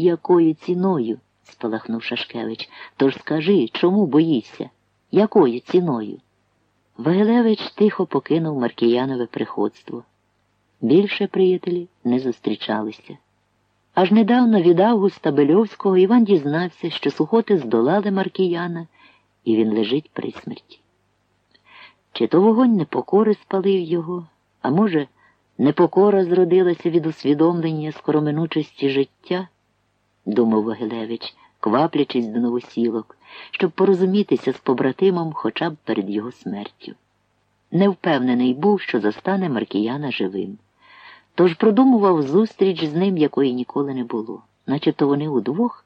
Якою ціною? спалахнув Шашкевич. Тож скажи, чому боїшся? Якою ціною? Вагилевич тихо покинув Маркіянове приходство. Більше приятелі не зустрічалися. Аж недавно від Августа Бельовського Іван дізнався, що сухоти здолали Маркіяна, і він лежить при смерті. Чи то вогонь непокори спалив його, а може, непокора зродилася від усвідомлення скороминучості життя, думав Вагилевич, кваплячись до новосілок, щоб порозумітися з побратимом хоча б перед його смертю. Невпевнений був, що застане Маркіяна живим. Тож продумував зустріч з ним, якої ніколи не було, начебто вони удвох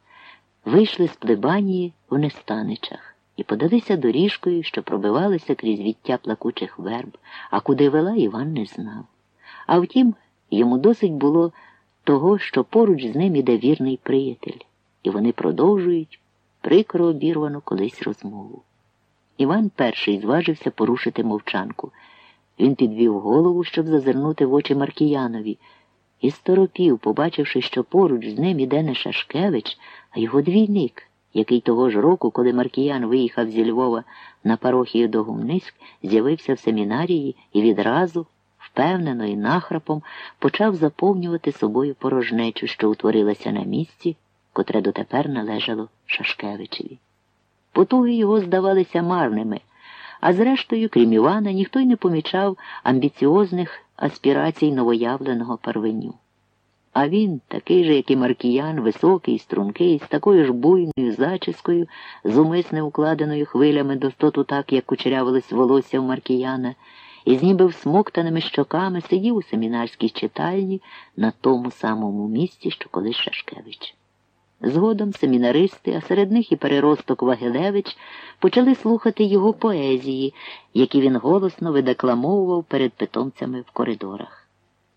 вийшли з плебанії в нестаничах і подалися доріжкою, що пробивалися крізь віття плакучих верб, а куди вела Іван не знав. А втім, йому досить було того, що поруч з ним іде вірний приятель, і вони продовжують прикро обірвану колись розмову. Іван перший зважився порушити мовчанку. Він підвів голову, щоб зазирнути в очі Маркіянові, і сторопів, побачивши, що поруч з ним іде не Шашкевич, а його двійник, який того ж року, коли Маркіян виїхав зі Львова на парохію до Гумниськ, з'явився в семінарії і відразу, впевнено і нахрапом, почав заповнювати собою порожнечу, що утворилася на місці, котре дотепер належало Шашкевичеві. Потуги його здавалися марними. А зрештою, крім Івана, ніхто й не помічав амбіціозних аспірацій новоявленого парвеню. А він, такий же, як і Маркіян, високий, стрункий, з такою ж буйною зачіскою, з умисне укладеною хвилями достоту так, як кучерявилось волосся в Маркіяна, і з ніби всмоктаними щоками сидів у семінарській читальні на тому самому місці, що колись Шашкевич. Згодом семінаристи, а серед них і переросток Вагилевич, почали слухати його поезії, які він голосно видекламовував перед питомцями в коридорах.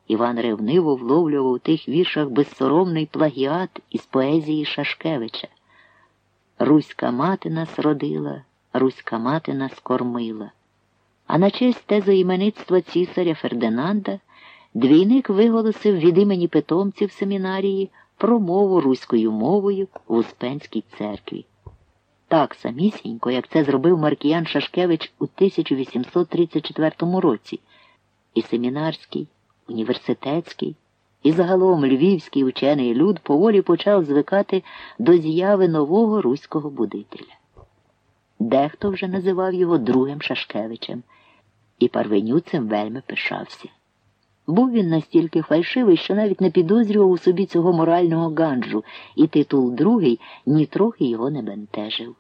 Іван ревниво вловлював у тих віршах безсоромний плагіат із поезії Шашкевича. Руська мати нас родила, Руська мати нас кормила. А на честь тезоіменництва цісаря Фердинанда двійник виголосив від імені питомців семінарії промову руською мовою в Успенській церкві. Так самісінько, як це зробив Маркіян Шашкевич у 1834 році, і семінарський, університетський, і загалом львівський учений люд поволі почав звикати до з'яви нового руського будителя. Дехто вже називав його другим Шашкевичем, і Парвеню цим вельми пишався. Був він настільки фальшивий, що навіть не підозрював у собі цього морального ганджу, і титул другий нітрохи його не бентежив.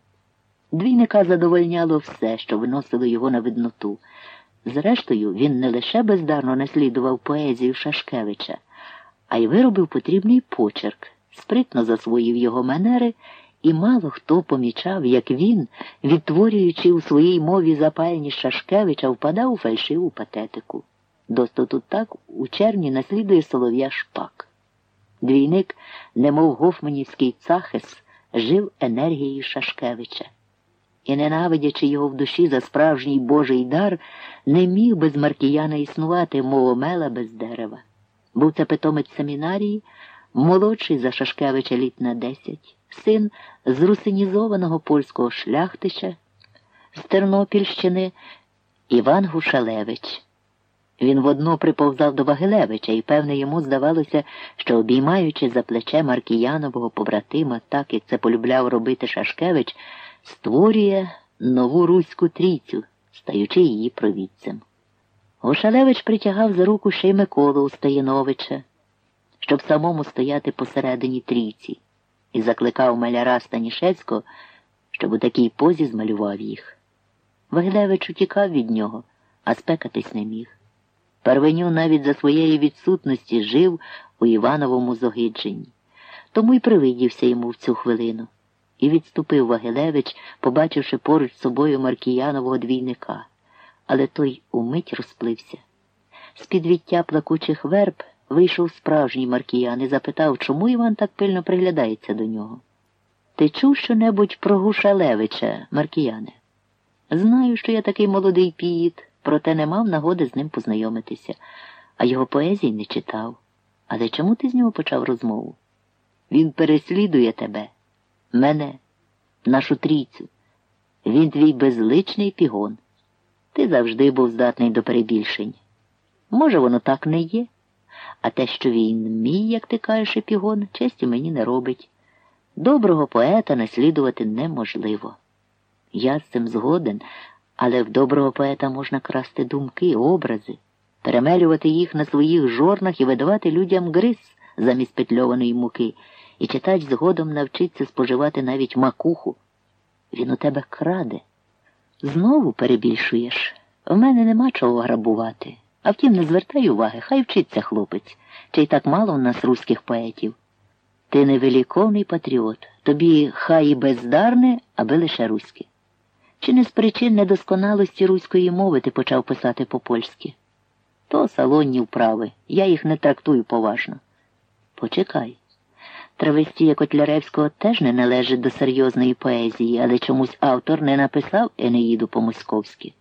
Двійника задовольняло все, що виносило його на видноту. Зрештою, він не лише бездарно наслідував поезію Шашкевича, а й виробив потрібний почерк, спритно засвоїв його манери, і мало хто помічав, як він, відтворюючи у своїй мові запальність Шашкевича, впадав у фальшиву патетику. Достоту так у червні наслідує солов'я шпак. Двійник, немов гофманівський цахес, жив енергією Шашкевича. І, ненавидячи його в душі за справжній божий дар, не міг без Маркіяна існувати, мов омела без дерева. Був це питомець семінарії, молодший за Шашкевича літ на десять, син з русинізованого польського шляхтича з Тернопільщини Іван Гушалевич. Він водно приповзав до Вагилевича, і, певне, йому здавалося, що, обіймаючи за плече Маркіянового побратима, так як це полюбляв робити Шашкевич, створює нову руську трійцю, стаючи її провідцем. Гошалевич притягав за руку ще й Миколу Устаєновича, щоб самому стояти посередині трійці, і закликав маляра Станішецького, щоб у такій позі змалював їх. Вагилевич утікав від нього, а спекатись не міг. Парвеню навіть за своєї відсутності жив у Івановому зогидженні. Тому й привидівся йому в цю хвилину. І відступив Вагилевич, побачивши поруч з собою Маркіянового двійника. Але той умить розплився. З підвіття плакучих верб вийшов справжній Маркіян і запитав, чому Іван так пильно приглядається до нього. Ти чув що-небудь про Гушалевича, Маркіяне? Знаю, що я такий молодий піїд проте не мав нагоди з ним познайомитися, а його поезії не читав. Але чому ти з нього почав розмову? Він переслідує тебе, мене, нашу трійцю. Він твій безличний пігон. Ти завжди був здатний до перебільшень. Може, воно так не є, а те, що він мій, як ти кажеш, епігон, честі мені не робить. Доброго поета наслідувати неможливо. Я з цим згоден, але в доброго поета можна красти думки, образи, перемелювати їх на своїх жорнах і видавати людям гриз замість петльованої муки, і читач згодом навчиться споживати навіть макуху. Він у тебе краде. Знову перебільшуєш. В мене нема чого грабувати. А втім, не звертай уваги, хай вчиться хлопець, чи й так мало у нас руських поетів. Ти невеликовний патріот, тобі хай і бездарне, аби лише руське. Чи не з причин недосконалості руської мови ти почав писати по-польськи? То салонні вправи, я їх не трактую поважно. Почекай. Травестія Котляревського теж не належить до серйозної поезії, але чомусь автор не написав Енеїду по-московськи.